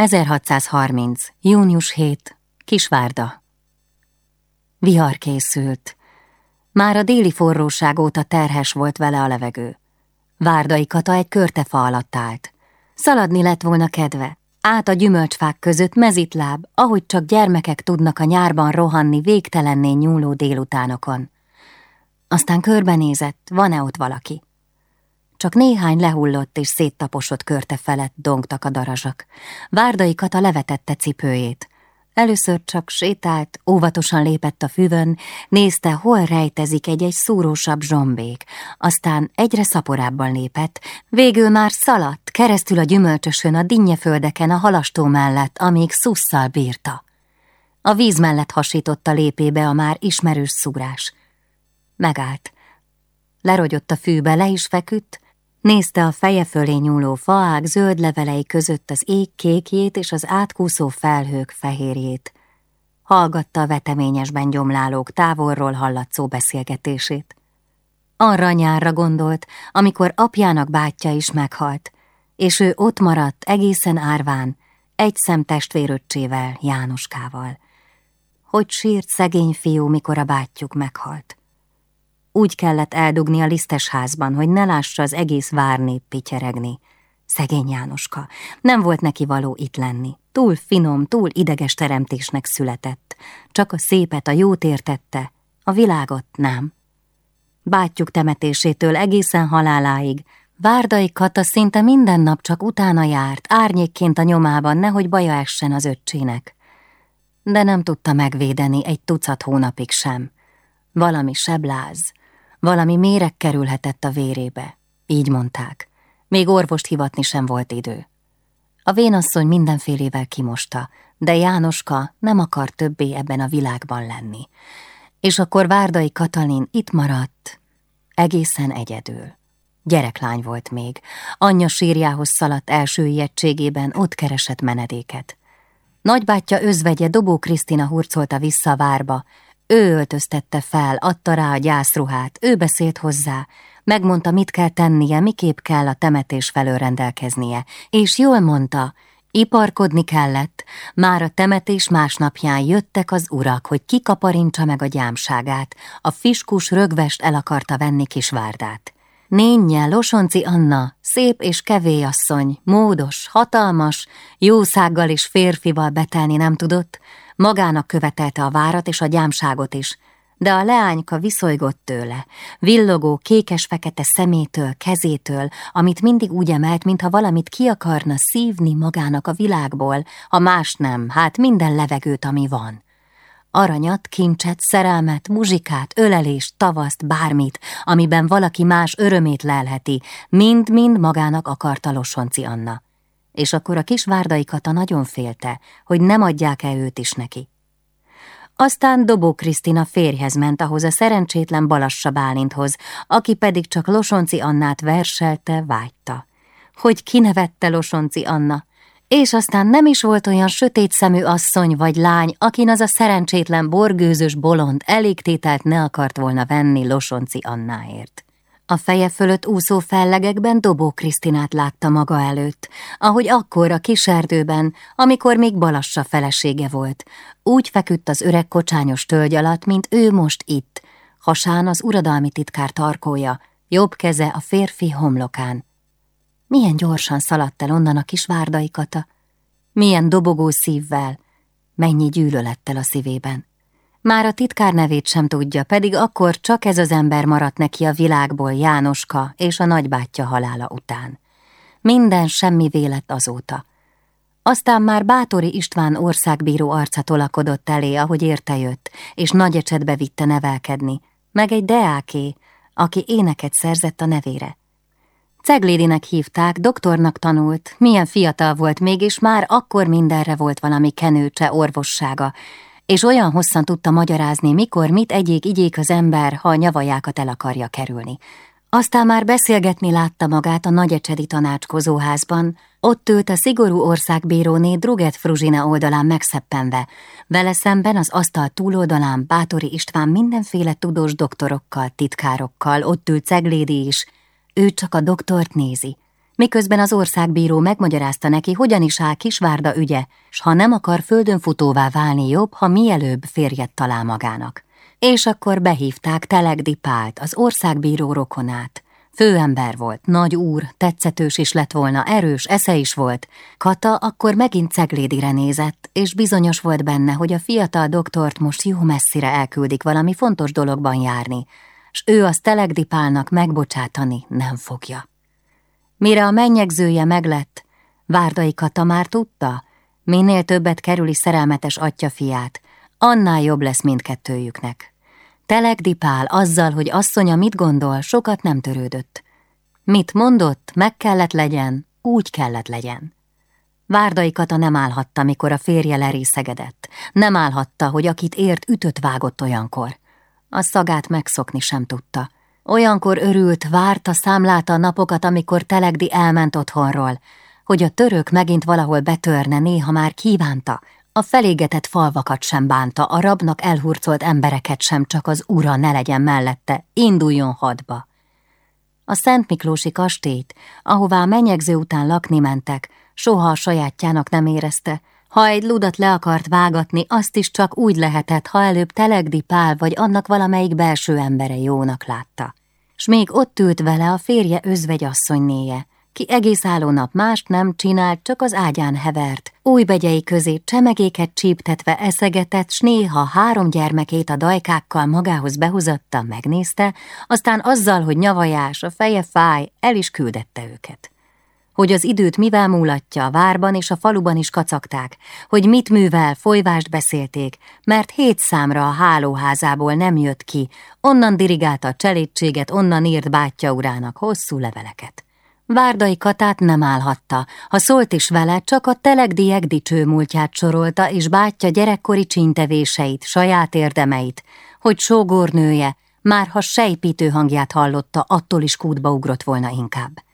1630. június 7. Kisvárda Vihar készült. Már a déli forróság óta terhes volt vele a levegő. Várdai Kata egy körtefa alatt állt. Szaladni lett volna kedve. Át a gyümölcsfák között mezitláb, ahogy csak gyermekek tudnak a nyárban rohanni végtelenné nyúló délutánokon. Aztán körbenézett, van-e ott valaki. Csak néhány lehullott és széttaposott körte felett dongtak a darazsak. Várdai Kata levetette cipőjét. Először csak sétált, óvatosan lépett a füvön, nézte, hol rejtezik egy-egy szúrósabb zsombék, aztán egyre szaporábban lépett, végül már szaladt keresztül a gyümölcsösön a dinnyeföldeken a halastó mellett, amíg szusszal bírta. A víz mellett hasította lépébe a már ismerős szúrás. Megállt. Lerogyott a fűbe, le is feküdt, Nézte a feje fölé nyúló faák zöld levelei között az ég kékjét és az átkúszó felhők fehérjét. Hallgatta a veteményesben gyomlálók távolról hallatszó beszélgetését. Arra nyárra gondolt, amikor apjának bátyja is meghalt, és ő ott maradt egészen árván, egy szem testvéröccsével, Jánoskával. Hogy sírt szegény fiú, mikor a bátyjuk meghalt. Úgy kellett eldugni a lisztes házban, hogy ne lássa az egész várnép pityeregni. Szegény Jánoska, nem volt neki való itt lenni. Túl finom, túl ideges teremtésnek született. Csak a szépet, a jót értette, a világot nem. Bátyjuk temetésétől egészen haláláig Várdai Kata szinte minden nap csak utána járt, árnyékként a nyomában, nehogy baja essen az öccsének. De nem tudta megvédeni egy tucat hónapig sem. Valami sebláz, valami méreg kerülhetett a vérébe, így mondták. Még orvost hivatni sem volt idő. A vénasszony mindenfélével kimosta, de Jánoska nem akar többé ebben a világban lenni. És akkor Várdai Katalin itt maradt, egészen egyedül. Gyereklány volt még, anyja sírjához szaladt első ijegységében, ott keresett menedéket. Nagybátyja özvegye Dobó Krisztina hurcolta vissza a várba, ő öltöztette fel, adta rá a gyászruhát, ő beszélt hozzá, megmondta, mit kell tennie, miképp kell a temetés felől rendelkeznie, és jól mondta, iparkodni kellett, már a temetés másnapján jöttek az urak, hogy kikaparintsa meg a gyámságát, a fiskus rögvest el akarta venni kisvárdát. Nénye, Losonci Anna, szép és kevéjasszony, módos, hatalmas, jószággal és férfival betelni nem tudott, Magának követelte a várat és a gyámságot is, de a leányka viszolygott tőle, villogó, kékes-fekete szemétől, kezétől, amit mindig úgy emelt, mintha valamit ki akarna szívni magának a világból, ha más nem, hát minden levegőt, ami van. Aranyat, kincset, szerelmet, muzsikát, ölelést, tavaszt, bármit, amiben valaki más örömét lelheti, mind-mind magának akarta Losonci Anna és akkor a kis Várdai Kata nagyon félte, hogy nem adják-e őt is neki. Aztán Dobó Krisztina férjhez ment ahhoz a szerencsétlen Balassa Bálinthoz, aki pedig csak Losonci Annát verselte, vágyta. Hogy kinevette Losonci Anna, és aztán nem is volt olyan sötét szemű asszony vagy lány, akin az a szerencsétlen borgőzös bolond elégtételt ne akart volna venni Losonci Annáért. A feje fölött úszó fellegekben Dobó Krisztinát látta maga előtt, ahogy akkor a kiserdőben, amikor még Balassa felesége volt. Úgy feküdt az öreg kocsányos tölgy alatt, mint ő most itt, hasán az uradalmi titkár tarkója, jobb keze a férfi homlokán. Milyen gyorsan szaladt el onnan a kis várdai kata, milyen dobogó szívvel, mennyi gyűlölettel a szívében. Már a titkár nevét sem tudja, pedig akkor csak ez az ember maradt neki a világból Jánoska és a nagybátyja halála után. Minden semmi vélet azóta. Aztán már Bátori István országbíró arca tolakodott elé, ahogy érte jött, és nagy ecsetbe vitte nevelkedni, meg egy deáké, aki éneket szerzett a nevére. Ceglédinek hívták, doktornak tanult, milyen fiatal volt még, és már akkor mindenre volt valami kenőcse, orvossága, és olyan hosszan tudta magyarázni, mikor mit egyék igyék az ember, ha a nyavajákat el akarja kerülni. Aztán már beszélgetni látta magát a nagyecsedi tanácskozóházban, ott ült a szigorú országbíróné Druget Fruzsina oldalán megszeppenve, vele szemben az asztal túloldalán Bátori István mindenféle tudós doktorokkal, titkárokkal, ott ült Ceglédi is, ő csak a doktort nézi, miközben az országbíró megmagyarázta neki, hogyan is áll Kisvárda ügye, s ha nem akar földön futóvá válni jobb, ha mielőbb férjet talál magának. És akkor behívták Telegdi Pált, az országbíró rokonát. Főember volt, nagy úr, tetszetős is lett volna, erős, esze is volt. Kata akkor megint Ceglédire nézett, és bizonyos volt benne, hogy a fiatal doktort most jó messzire elküldik valami fontos dologban járni, s ő azt Telegdi Pálnak megbocsátani nem fogja. Mire a mennyegzője meglett, Várdai Kata már tudta, minél többet kerüli szerelmetes atya fiát, annál jobb lesz mindkettőjüknek. Telegdi Pál azzal, hogy asszonya mit gondol, sokat nem törődött. Mit mondott, meg kellett legyen, úgy kellett legyen. Várdai Kata nem állhatta, mikor a férje lerészegedett. Nem állhatta, hogy akit ért, ütött vágott olyankor. A szagát megszokni sem tudta. Olyankor örült, várta, számlálta a napokat, amikor Telegdi elment otthonról, hogy a török megint valahol betörne, néha már kívánta, a felégetett falvakat sem bánta, a rabnak elhurcolt embereket sem, csak az ura ne legyen mellette, induljon hadba. A Szent Miklósi kastélyt, ahová a menyegző után lakni mentek, soha a sajátjának nem érezte, ha egy ludat le akart vágatni, azt is csak úgy lehetett, ha előbb Telegdi Pál vagy annak valamelyik belső embere jónak látta. S még ott ült vele a férje özvegyasszonynéje, ki egész álló nap mást nem csinált, csak az ágyán hevert, új közé csemegéket csíptetve eszegetett, s néha három gyermekét a dajkákkal magához behuzatta, megnézte, aztán azzal, hogy nyavajás, a feje fáj, el is küldette őket hogy az időt mivel múlatja, a várban és a faluban is kacagták, hogy mit művel, folyvást beszélték, mert hét számra a hálóházából nem jött ki, onnan dirigálta a cselédséget, onnan írt bátyja urának hosszú leveleket. Várdai Katát nem állhatta, ha szólt is vele, csak a telegdiek dicső múltját sorolta, és bátyja gyerekkori csíntevéseit, saját érdemeit, hogy sógornője, már ha sejpítő hangját hallotta, attól is kútba ugrott volna inkább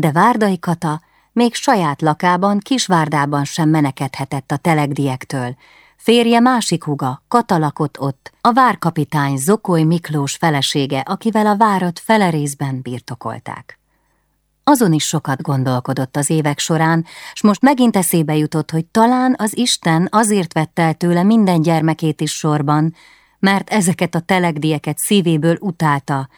de Várdai Kata még saját lakában, Kisvárdában sem menekedhetett a telegdiektől. Férje másik huga, Kata lakott ott, a várkapitány Zokoly Miklós felesége, akivel a várat fele részben birtokolták. Azon is sokat gondolkodott az évek során, s most megint eszébe jutott, hogy talán az Isten azért vette el tőle minden gyermekét is sorban, mert ezeket a telegdieket szívéből utálta,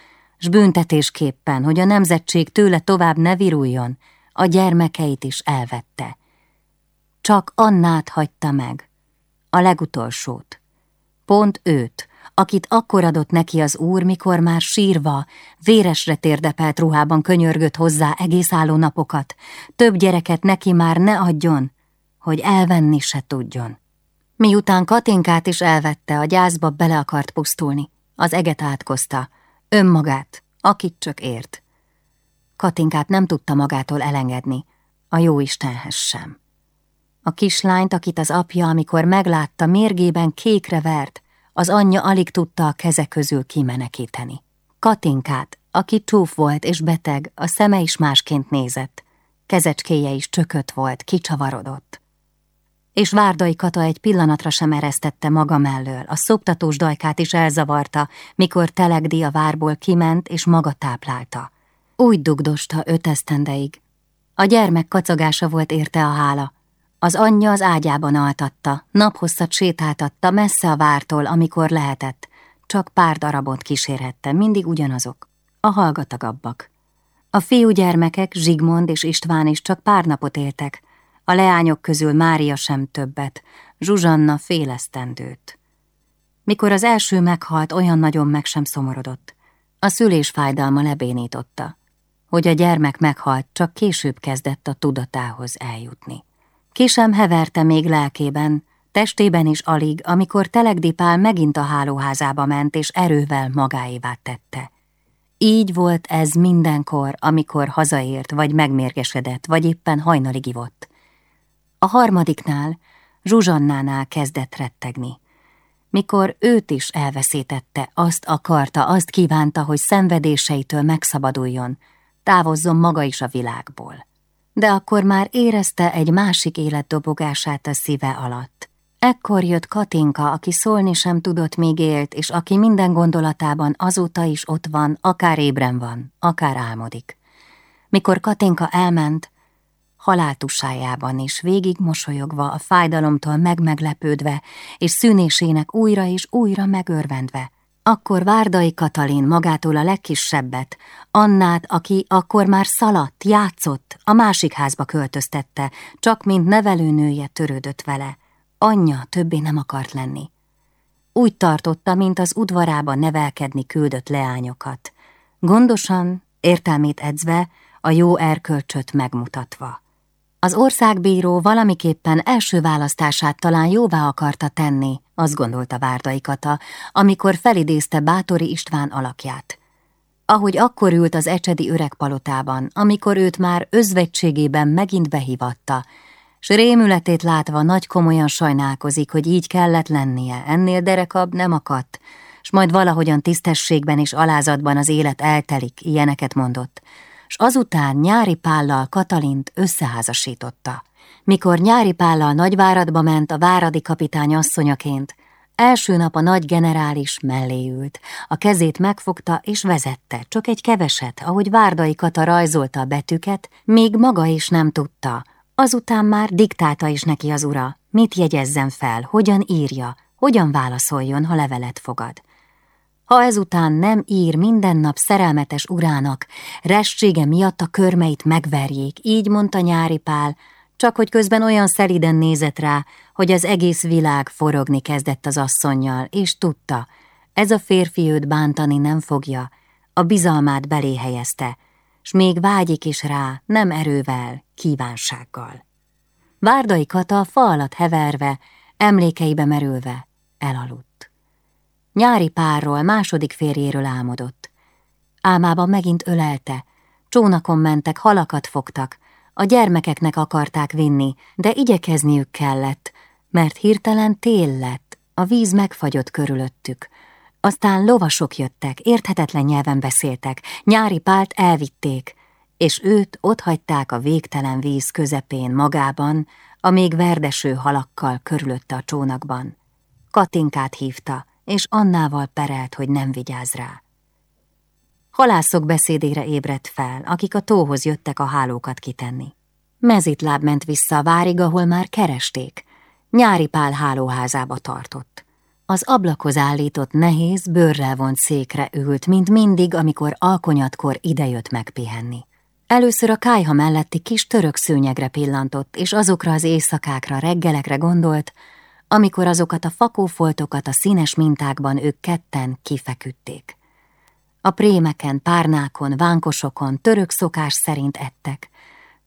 s büntetésképpen, hogy a nemzetség tőle tovább ne viruljon, a gyermekeit is elvette. Csak Annát hagyta meg, a legutolsót. Pont őt, akit akkor adott neki az úr, mikor már sírva, véresre térdepelt ruhában könyörgött hozzá egész álló napokat, több gyereket neki már ne adjon, hogy elvenni se tudjon. Miután Katinkát is elvette, a gyászba bele akart pusztulni, az eget átkozta, Önmagát, akit csak ért. Katinkát nem tudta magától elengedni, a jó Istenhez sem. A kislányt, akit az apja, amikor meglátta, mérgében kékre vert, az anyja alig tudta a keze közül kimenekíteni. Katinkát, aki csúf volt és beteg, a szeme is másként nézett, kezecskéje is csökött volt, kicsavarodott és Várdai Kata egy pillanatra sem eresztette maga mellől, a szoptatós dajkát is elzavarta, mikor Telegdi a várból kiment és maga táplálta. Úgy dugdosta öt esztendeig. A gyermek kacagása volt érte a hála. Az anyja az ágyában altatta, naphosszat sétáltatta messze a vártól, amikor lehetett. Csak pár darabot kísérhette, mindig ugyanazok. A hallgatagabbak. A fiúgyermekek, Zsigmond és István is csak pár napot éltek, a leányok közül Mária sem többet, Zsuzsanna félesztendőt. Mikor az első meghalt, olyan nagyon meg sem szomorodott. A szülés fájdalma lebénította. Hogy a gyermek meghalt, csak később kezdett a tudatához eljutni. Ki sem heverte még lelkében, testében is alig, amikor Telegdipál megint a hálóházába ment, és erővel magáévá tette. Így volt ez mindenkor, amikor hazaért, vagy megmérgesedett, vagy éppen hajnalig ivott. A harmadiknál, Zsuzsannánál kezdett rettegni. Mikor őt is elveszítette, azt akarta, azt kívánta, hogy szenvedéseitől megszabaduljon, távozzon maga is a világból. De akkor már érezte egy másik élet dobogását a szíve alatt. Ekkor jött Katinka, aki szólni sem tudott, még élt, és aki minden gondolatában azóta is ott van, akár ébren van, akár álmodik. Mikor Katinka elment, haláltusájában is végig mosolyogva, a fájdalomtól megmeglepődve, és szűnésének újra és újra megörvendve. Akkor Várdai Katalin magától a legkisebbet, Annát, aki akkor már szaladt, játszott, a másik házba költöztette, csak mint nevelőnője törődött vele. Anyja többé nem akart lenni. Úgy tartotta, mint az udvarába nevelkedni küldött leányokat. Gondosan, értelmét edzve, a jó erkölcsöt megmutatva. Az országbíró valamiképpen első választását talán jóvá akarta tenni, azt gondolta Várdai Kata, amikor felidézte Bátori István alakját. Ahogy akkor ült az ecsedi öregpalotában, amikor őt már özvegységében megint behívatta, s rémületét látva nagy komolyan sajnálkozik, hogy így kellett lennie, ennél derekab nem akadt, s majd valahogyan tisztességben és alázatban az élet eltelik, ilyeneket mondott, s azután nyári pállal Katalint összeházasította. Mikor nyári pállal Nagyváradba ment a váradi kapitány asszonyaként, első nap a nagy generális mellé ült, a kezét megfogta és vezette, csak egy keveset, ahogy Várdai Kata rajzolta a betűket, még maga is nem tudta. Azután már diktálta is neki az ura, mit jegyezzen fel, hogyan írja, hogyan válaszoljon, ha levelet fogad. Ha ezután nem ír minden nap szerelmetes urának, restsége miatt a körmeit megverjék, így mondta nyári pál, csak hogy közben olyan szeliden nézett rá, hogy az egész világ forogni kezdett az asszonnyal, és tudta, ez a férfi őt bántani nem fogja, a bizalmát belé helyezte, s még vágyik is rá, nem erővel, kívánsággal. Várdai Kata fa alatt heverve, emlékeibe merülve, elaludt. Nyári párról, második férjéről álmodott. Álmában megint ölelte, csónakon mentek, halakat fogtak, a gyermekeknek akarták vinni, de igyekezniük kellett, mert hirtelen tél lett, a víz megfagyott körülöttük. Aztán lovasok jöttek, érthetetlen nyelven beszéltek, nyári pált elvitték, és őt otthagyták a végtelen víz közepén magában, a még verdeső halakkal körülötte a csónakban. Katinkát hívta, és Annával perelt, hogy nem vigyáz rá. Halászok beszédére ébredt fel, akik a tóhoz jöttek a hálókat kitenni. Mezitláb ment vissza a várig, ahol már keresték. Nyári pál hálóházába tartott. Az ablakhoz állított nehéz, bőrrel vont székre ült, mint mindig, amikor alkonyatkor idejött megpihenni. Először a kájha melletti kis török szőnyegre pillantott, és azokra az éjszakákra, reggelekre gondolt, amikor azokat a fakófoltokat a színes mintákban ők ketten kifeküdték. A prémeken, párnákon, vánkosokon török szokás szerint ettek.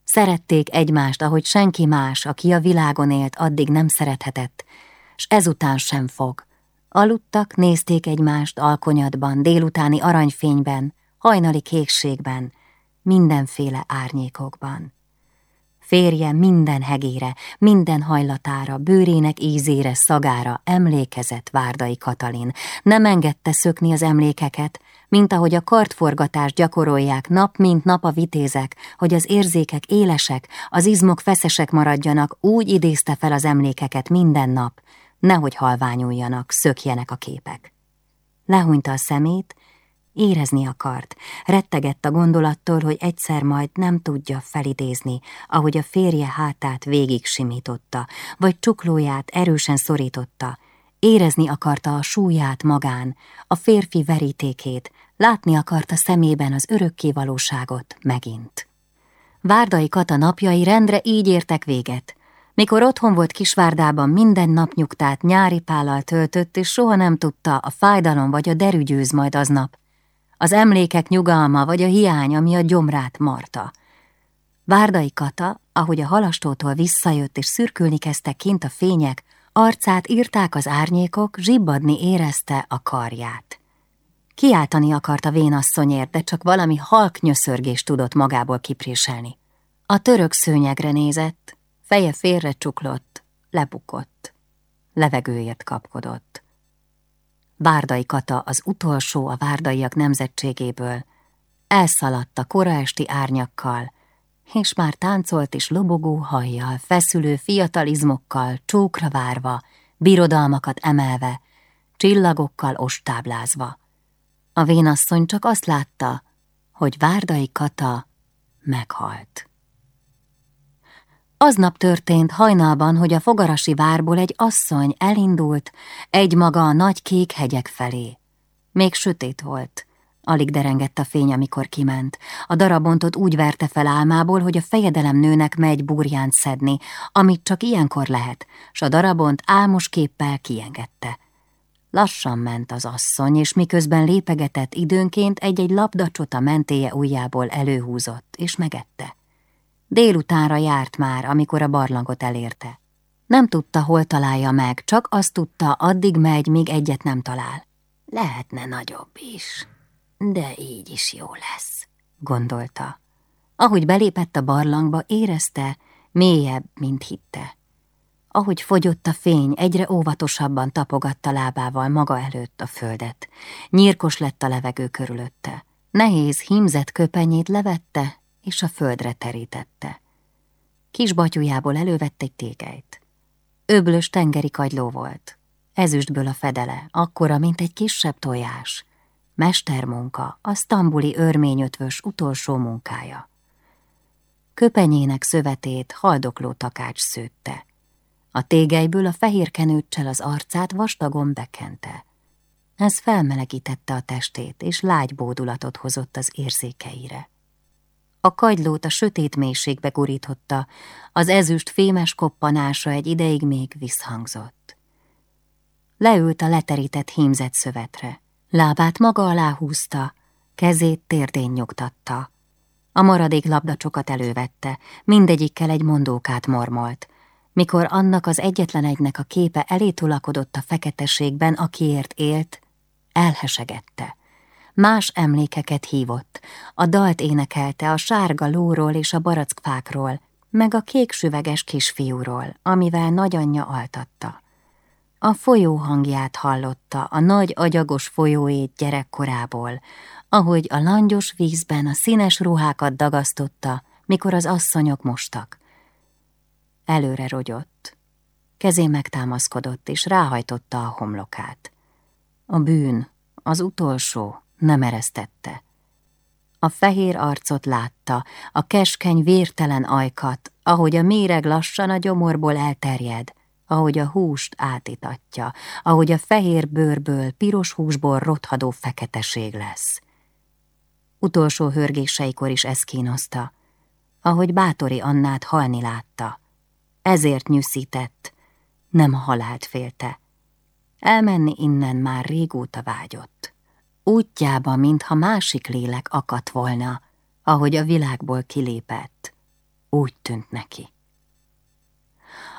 Szerették egymást, ahogy senki más, aki a világon élt, addig nem szerethetett, s ezután sem fog. Aludtak, nézték egymást alkonyatban, délutáni aranyfényben, hajnali kékségben, mindenféle árnyékokban. Férje minden hegére, minden hajlatára, bőrének ízére, szagára emlékezett Várdai Katalin. Nem engedte szökni az emlékeket, mint ahogy a kartforgatást gyakorolják nap mint nap a vitézek, hogy az érzékek élesek, az izmok feszesek maradjanak, úgy idézte fel az emlékeket minden nap, nehogy halványuljanak, szökjenek a képek. Lehúnyta a szemét, Érezni akart, rettegett a gondolattól, hogy egyszer majd nem tudja felidézni, ahogy a férje hátát végig simította, vagy csuklóját erősen szorította. Érezni akarta a súlyát magán, a férfi verítékét, látni akarta szemében az örökké valóságot megint. Várdai Kata napjai rendre így értek véget. Mikor otthon volt Kisvárdában, minden nap nyugtát nyári pállal töltött, és soha nem tudta, a fájdalom vagy a derűgyőz majd aznap, az emlékek nyugalma vagy a hiány, ami a gyomrát marta. Várdai Kata, ahogy a halastótól visszajött és szürkülni kezdtek kint a fények, arcát írták az árnyékok, zsibbadni érezte a karját. Kiáltani akart a vénasszonyért, de csak valami halk nyöszörgést tudott magából kipréselni. A török szőnyegre nézett, feje félre csuklott, lebukott, levegőért kapkodott. Várdai Kata az utolsó a várdaiak nemzetségéből. Elszaladt a kora esti árnyakkal, és már táncolt is lobogó hajjal, feszülő fiatalizmokkal, csókra várva, birodalmakat emelve, csillagokkal ostáblázva. A vénasszony csak azt látta, hogy Várdai Kata meghalt. Aznap történt hajnalban, hogy a fogarasi várból egy asszony elindult egy maga a nagy kék hegyek felé. Még sötét volt, alig derengett a fény, amikor kiment. A darabontot úgy verte fel álmából, hogy a fejedelem nőnek megy burjánt szedni, amit csak ilyenkor lehet, s a darabont álmos képpel kiengedte. Lassan ment az asszony, és miközben lépegetett időnként egy-egy labdacsot a mentéje ujjából előhúzott, és megette. Délutánra járt már, amikor a barlangot elérte. Nem tudta, hol találja meg, csak azt tudta, addig megy, míg egyet nem talál. Lehetne nagyobb is, de így is jó lesz, gondolta. Ahogy belépett a barlangba, érezte, mélyebb, mint hitte. Ahogy fogyott a fény, egyre óvatosabban tapogatta lábával maga előtt a földet. Nyírkos lett a levegő körülötte. Nehéz, hímzett köpenyét levette, és a földre terítette. Kis batyujából elővett egy tégelyt. Öblös tengeri kagyló volt. Ezüstből a fedele, akkora, mint egy kisebb tojás. Mestermunka, a sztambuli örményötvös utolsó munkája. Köpenyének szövetét haldokló takács szőtte. A tégelyből a fehér kenőccsel az arcát vastagon bekente. Ez felmelegítette a testét, és lágy bódulatot hozott az érzékeire. A kagylót a sötét mélységbe gurította, az ezüst fémes koppanása egy ideig még visszhangzott. Leült a leterített hímzett szövetre. Lábát maga alá húzta, kezét térdén nyugtatta. A maradék labdacsokat elővette, mindegyikkel egy mondókát mormolt. Mikor annak az egyetlen egynek a képe elétulakodott a feketeségben, akiért élt, elhesegette. Más emlékeket hívott, a dalt énekelte a sárga lóról és a barackfákról, meg a kék süveges kisfiúról, amivel nagyanyja altatta. A folyó hangját hallotta, a nagy agyagos folyóét gyerekkorából, ahogy a langyos vízben a színes ruhákat dagasztotta, mikor az asszonyok mostak. Előre rogyott. Kezé megtámaszkodott, és ráhajtotta a homlokát. A bűn, az utolsó, nem eresztette. A fehér arcot látta, a keskeny vértelen ajkat, ahogy a méreg lassan a gyomorból elterjed, ahogy a húst átitatja, ahogy a fehér bőrből, piros húsból rothadó feketeség lesz. Utolsó hörgéseikor is ez kínoszta, ahogy Bátori Annát halni látta. Ezért nyűszített, nem a halált félte. Elmenni innen már régóta vágyott. Útjába, mintha másik lélek akadt volna, ahogy a világból kilépett. Úgy tűnt neki.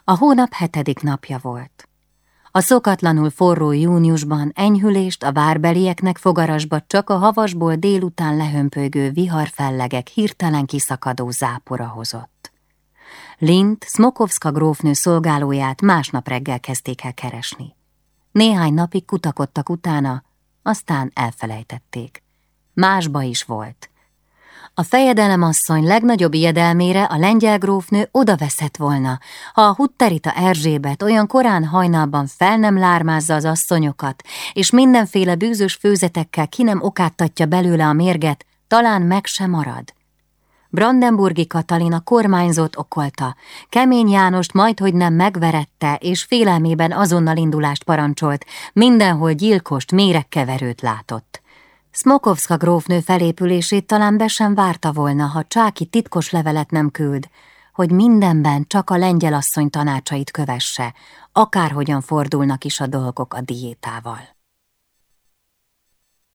A hónap hetedik napja volt. A szokatlanul forró júniusban enyhülést a várbelieknek fogarasba csak a havasból délután lehömpögő viharfellegek hirtelen kiszakadó zápora hozott. Lint, Smokovska grófnő szolgálóját másnap reggel kezdték el keresni. Néhány napig kutakodtak utána, aztán elfelejtették. Másba is volt. A fejedelemasszony legnagyobb ijedelmére a lengyel grófnő odaveszett volna, ha a hutterita Erzsébet olyan korán hajnalban fel nem lármázza az asszonyokat, és mindenféle bűzös főzetekkel ki nem okáttatja belőle a mérget, talán meg sem marad. Brandenburgi Katalin a kormányzót okolta, Kemény Jánost majdhogy nem megverette, és félelmében azonnal indulást parancsolt, mindenhol gyilkost, méregkeverőt látott. Smokovska grófnő felépülését talán be sem várta volna, ha Csáki titkos levelet nem küld, hogy mindenben csak a lengyel asszony tanácsait kövesse, akárhogyan fordulnak is a dolgok a diétával.